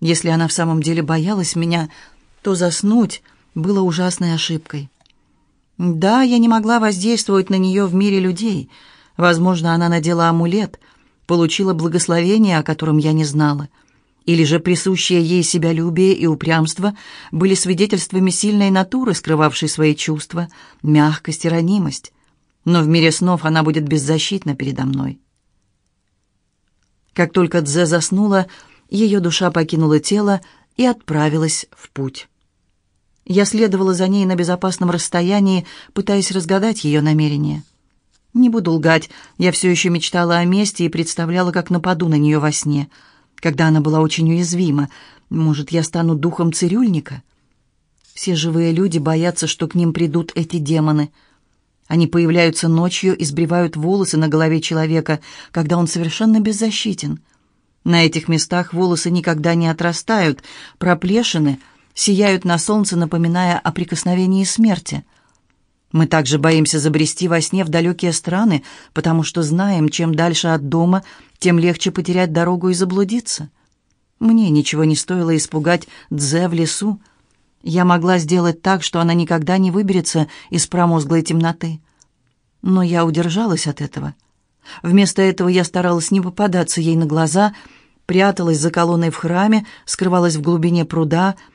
Если она в самом деле боялась меня, то заснуть было ужасной ошибкой. Да, я не могла воздействовать на нее в мире людей. Возможно, она надела амулет, получила благословение, о котором я не знала. Или же присущее ей себялюбие и упрямство были свидетельствами сильной натуры, скрывавшей свои чувства, мягкость и ранимость. Но в мире снов она будет беззащитна передо мной. Как только Дзе заснула, ее душа покинула тело и отправилась в путь. Я следовала за ней на безопасном расстоянии, пытаясь разгадать ее намерения. Не буду лгать, я все еще мечтала о мести и представляла, как нападу на нее во сне, когда она была очень уязвима. Может, я стану духом цирюльника? Все живые люди боятся, что к ним придут эти демоны. Они появляются ночью и сбривают волосы на голове человека, когда он совершенно беззащитен. На этих местах волосы никогда не отрастают, проплешины — сияют на солнце, напоминая о прикосновении смерти. Мы также боимся забрести во сне в далекие страны, потому что знаем, чем дальше от дома, тем легче потерять дорогу и заблудиться. Мне ничего не стоило испугать Дзе в лесу. Я могла сделать так, что она никогда не выберется из промозглой темноты. Но я удержалась от этого. Вместо этого я старалась не попадаться ей на глаза, пряталась за колонной в храме, скрывалась в глубине пруда —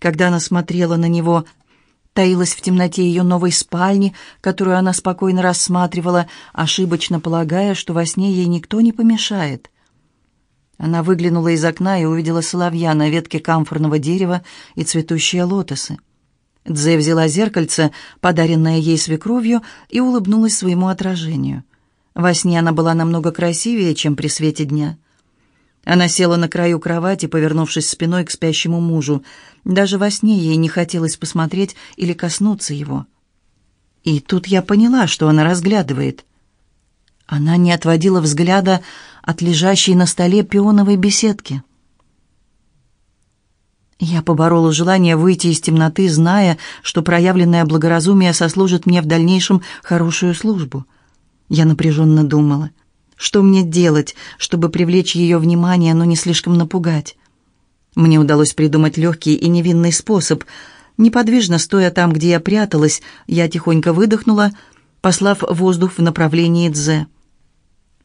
когда она смотрела на него, таилась в темноте ее новой спальни, которую она спокойно рассматривала, ошибочно полагая, что во сне ей никто не помешает. Она выглянула из окна и увидела соловья на ветке камфорного дерева и цветущие лотосы. Дзе взяла зеркальце, подаренное ей свекровью, и улыбнулась своему отражению. Во сне она была намного красивее, чем при свете дня. Она села на краю кровати, повернувшись спиной к спящему мужу. Даже во сне ей не хотелось посмотреть или коснуться его. И тут я поняла, что она разглядывает. Она не отводила взгляда от лежащей на столе пионовой беседки. Я поборола желание выйти из темноты, зная, что проявленное благоразумие сослужит мне в дальнейшем хорошую службу. Я напряженно думала — что мне делать, чтобы привлечь ее внимание, но не слишком напугать? Мне удалось придумать легкий и невинный способ. Неподвижно стоя там, где я пряталась, я тихонько выдохнула, послав воздух в направлении Дзе.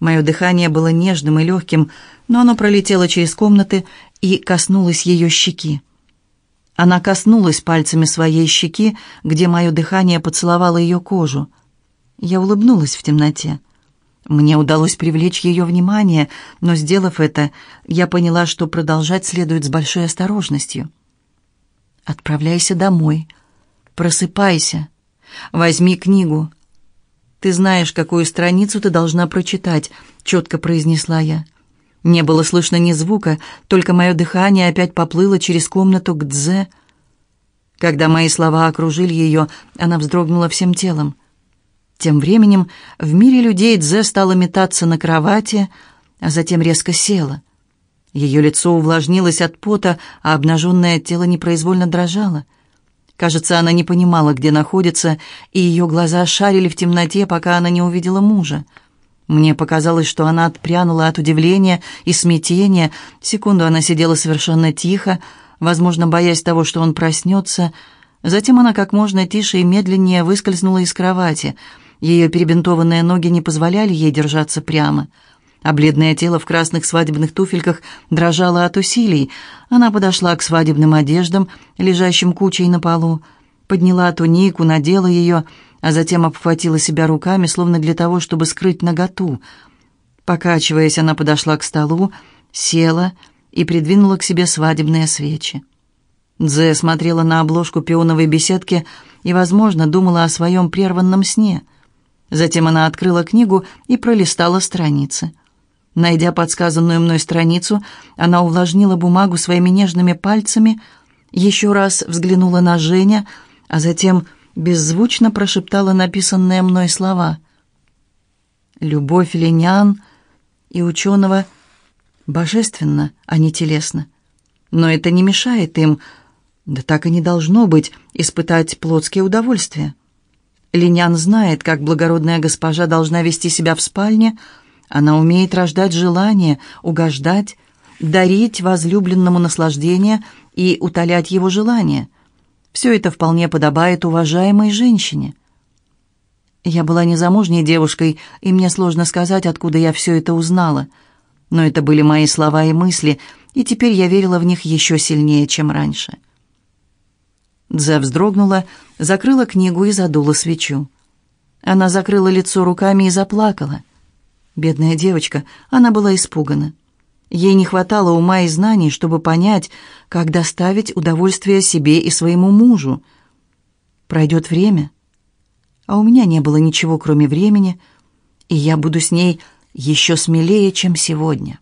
Мое дыхание было нежным и легким, но оно пролетело через комнаты и коснулось ее щеки. Она коснулась пальцами своей щеки, где мое дыхание поцеловало ее кожу. Я улыбнулась в темноте. Мне удалось привлечь ее внимание, но, сделав это, я поняла, что продолжать следует с большой осторожностью. «Отправляйся домой. Просыпайся. Возьми книгу. Ты знаешь, какую страницу ты должна прочитать», — четко произнесла я. Не было слышно ни звука, только мое дыхание опять поплыло через комнату к Дзе. Когда мои слова окружили ее, она вздрогнула всем телом. Тем временем в мире людей Дзе стала метаться на кровати, а затем резко села. Ее лицо увлажнилось от пота, а обнаженное тело непроизвольно дрожало. Кажется, она не понимала, где находится, и ее глаза шарили в темноте, пока она не увидела мужа. Мне показалось, что она отпрянула от удивления и смятения. Секунду она сидела совершенно тихо, возможно, боясь того, что он проснется. Затем она как можно тише и медленнее выскользнула из кровати — ее перебинтованные ноги не позволяли ей держаться прямо, а бледное тело в красных свадебных туфельках дрожало от усилий. Она подошла к свадебным одеждам, лежащим кучей на полу, подняла тунику, надела ее, а затем обхватила себя руками, словно для того, чтобы скрыть наготу. Покачиваясь, она подошла к столу, села и придвинула к себе свадебные свечи. Дзе смотрела на обложку пионовой беседки и, возможно, думала о своем прерванном сне — Затем она открыла книгу и пролистала страницы. Найдя подсказанную мной страницу, она увлажнила бумагу своими нежными пальцами, еще раз взглянула на Женя, а затем беззвучно прошептала написанные мной слова. «Любовь линян и ученого божественна, а не телесно. Но это не мешает им, да так и не должно быть, испытать плотские удовольствия». Линян знает, как благородная госпожа должна вести себя в спальне. Она умеет рождать желание, угождать, дарить возлюбленному наслаждение и утолять его желания. Все это вполне подобает уважаемой женщине. Я была незамужней девушкой, и мне сложно сказать, откуда я все это узнала. Но это были мои слова и мысли, и теперь я верила в них еще сильнее, чем раньше. Дзе вздрогнула, закрыла книгу и задула свечу. Она закрыла лицо руками и заплакала. Бедная девочка, она была испугана. Ей не хватало ума и знаний, чтобы понять, как доставить удовольствие себе и своему мужу. Пройдет время, а у меня не было ничего, кроме времени, и я буду с ней еще смелее, чем сегодня.